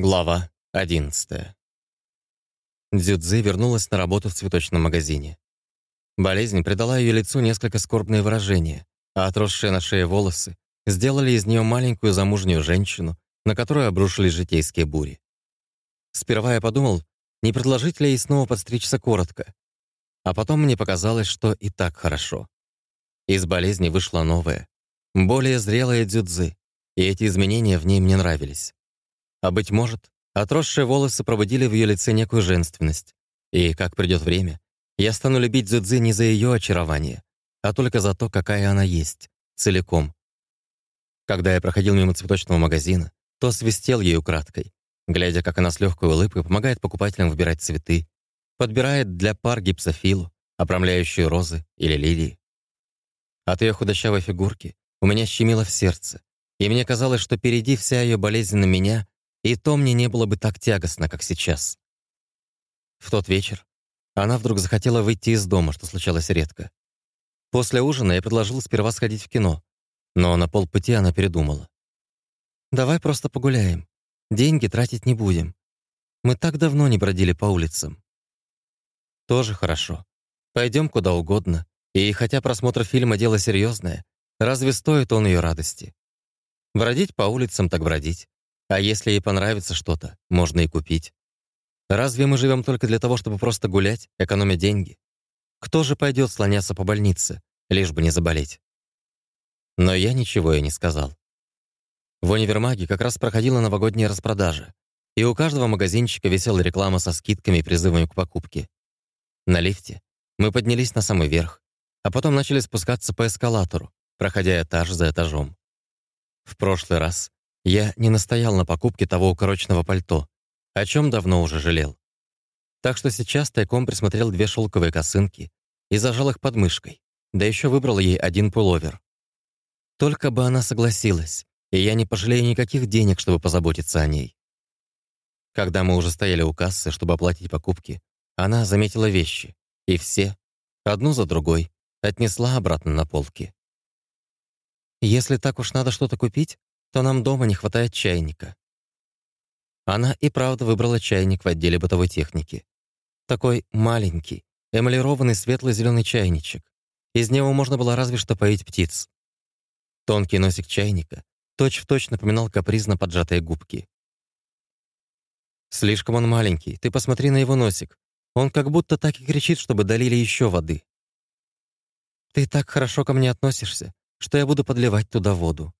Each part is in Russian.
Глава 11. Дзюдзи вернулась на работу в цветочном магазине. Болезнь придала ее лицу несколько скорбное выражение, а отросшие на шее волосы сделали из нее маленькую замужнюю женщину, на которую обрушились житейские бури. Сперва я подумал, не предложить ли ей снова подстричься коротко, а потом мне показалось, что и так хорошо. Из болезни вышла новая, более зрелая дзюдзи, и эти изменения в ней мне нравились. А быть может, отросшие волосы пробудили в ее лице некую женственность. И, как придет время, я стану любить Дзюдзи не за ее очарование, а только за то, какая она есть, целиком. Когда я проходил мимо цветочного магазина, то свистел ей украдкой, глядя, как она с легкой улыбкой помогает покупателям выбирать цветы, подбирает для пар гипсофилу, обрамляющую розы или лилии. От ее худощавой фигурки у меня щемило в сердце, и мне казалось, что впереди вся ее болезнь на меня и то мне не было бы так тягостно, как сейчас. В тот вечер она вдруг захотела выйти из дома, что случалось редко. После ужина я предложил сперва сходить в кино, но на полпути она передумала. «Давай просто погуляем. Деньги тратить не будем. Мы так давно не бродили по улицам». «Тоже хорошо. Пойдем куда угодно. И хотя просмотр фильма — дело серьезное, разве стоит он ее радости? Бродить по улицам так бродить. А если ей понравится что-то, можно и купить. Разве мы живем только для того, чтобы просто гулять, экономя деньги? Кто же пойдет слоняться по больнице, лишь бы не заболеть? Но я ничего ей не сказал. В универмаге как раз проходила новогодняя распродажа, и у каждого магазинчика висела реклама со скидками и призывами к покупке. На лифте мы поднялись на самый верх, а потом начали спускаться по эскалатору, проходя этаж за этажом. В прошлый раз я не настоял на покупке того укороченного пальто, о чем давно уже жалел. Так что сейчас тайком присмотрел две шелковые косынки и зажал их под мышкой, да еще выбрал ей один пуловер. Только бы она согласилась, и я не пожалею никаких денег, чтобы позаботиться о ней. Когда мы уже стояли у кассы, чтобы оплатить покупки, она заметила вещи, и все, одну за другой, отнесла обратно на полки. «Если так уж надо что-то купить, то нам дома не хватает чайника. Она и правда выбрала чайник в отделе бытовой техники. Такой маленький, эмалированный светло-зеленый чайничек. Из него можно было разве что поить птиц. Тонкий носик чайника точь-в-точь точь напоминал капризно поджатые губки. «Слишком он маленький, ты посмотри на его носик. Он как будто так и кричит, чтобы долили еще воды». «Ты так хорошо ко мне относишься, что я буду подливать туда воду»,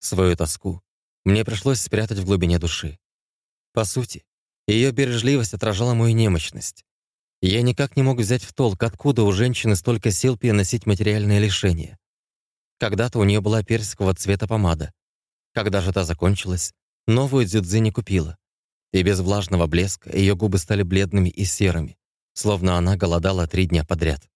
Свою тоску мне пришлось спрятать в глубине души. По сути, ее бережливость отражала мою немощность. Я никак не мог взять в толк, откуда у женщины столько сил переносить материальные лишения. Когда-то у нее была персикового цвета помада. Когда же та закончилась, новую дзюдзи не купила. И без влажного блеска ее губы стали бледными и серыми, словно она голодала три дня подряд.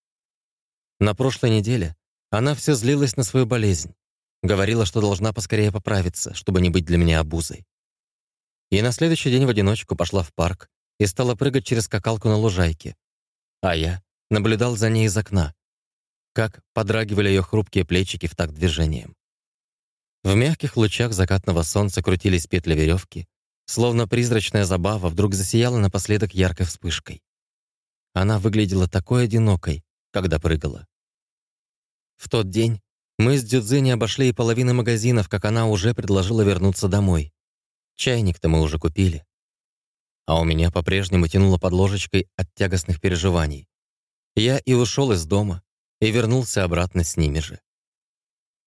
На прошлой неделе она все злилась на свою болезнь, Говорила, что должна поскорее поправиться, чтобы не быть для меня обузой. И на следующий день в одиночку пошла в парк и стала прыгать через скакалку на лужайке. А я наблюдал за ней из окна, как подрагивали ее хрупкие плечики в такт движением. В мягких лучах закатного солнца крутились петли веревки, словно призрачная забава вдруг засияла напоследок яркой вспышкой. Она выглядела такой одинокой, когда прыгала. В тот день мы с Дзюдзи не обошли и половины магазинов, как она уже предложила вернуться домой. Чайник-то мы уже купили. А у меня по-прежнему тянуло под ложечкой от тягостных переживаний. Я и ушел из дома, и вернулся обратно с ними же.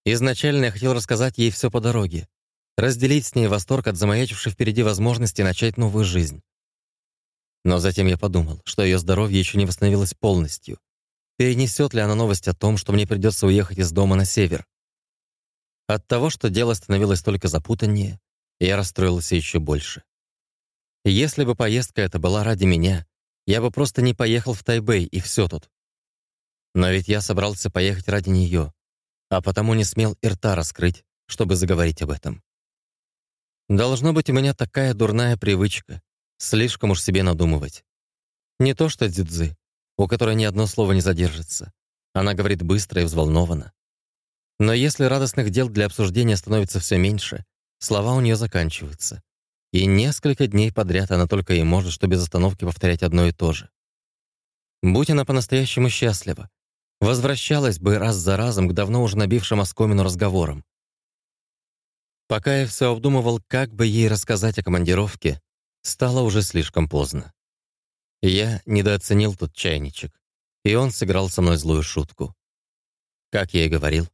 Изначально я хотел рассказать ей все по дороге, разделить с ней восторг от замаячившей впереди возможности начать новую жизнь. Но затем я подумал, что ее здоровье еще не восстановилось полностью, Перенесет ли она новость о том, что мне придется уехать из дома на север? От того, что дело становилось только запутаннее, я расстроился еще больше. Если бы поездка эта была ради меня, я бы просто не поехал в Тайбэй, и все тут. Но ведь я собрался поехать ради нее, а потому не смел и рта раскрыть, чтобы заговорить об этом. Должно быть, у меня такая дурная привычка, слишком уж себе надумывать. Не то что дзюдзы, у которой ни одно слово не задержится. Она говорит быстро и взволнованно. Но если радостных дел для обсуждения становится все меньше, слова у нее заканчиваются. И несколько дней подряд она только и может, что без остановки повторять одно и то же. Будь она по-настоящему счастлива, возвращалась бы раз за разом к давно уже набившим оскомину разговорам. Пока я все обдумывал, как бы ей рассказать о командировке, стало уже слишком поздно. Я недооценил тот чайничек, и он сыграл со мной злую шутку. Как я и говорил,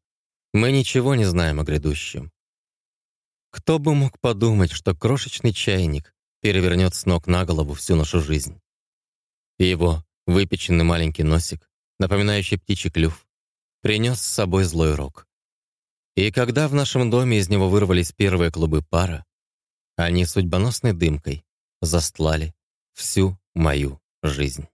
мы ничего не знаем о грядущем. Кто бы мог подумать, что крошечный чайник перевернет с ног на голову всю нашу жизнь. Его выпеченный маленький носик, напоминающий птичий клюв, принес с собой злой рок. И когда в нашем доме из него вырвались первые клубы пара, они судьбоносной дымкой застлали всю мою жизнь.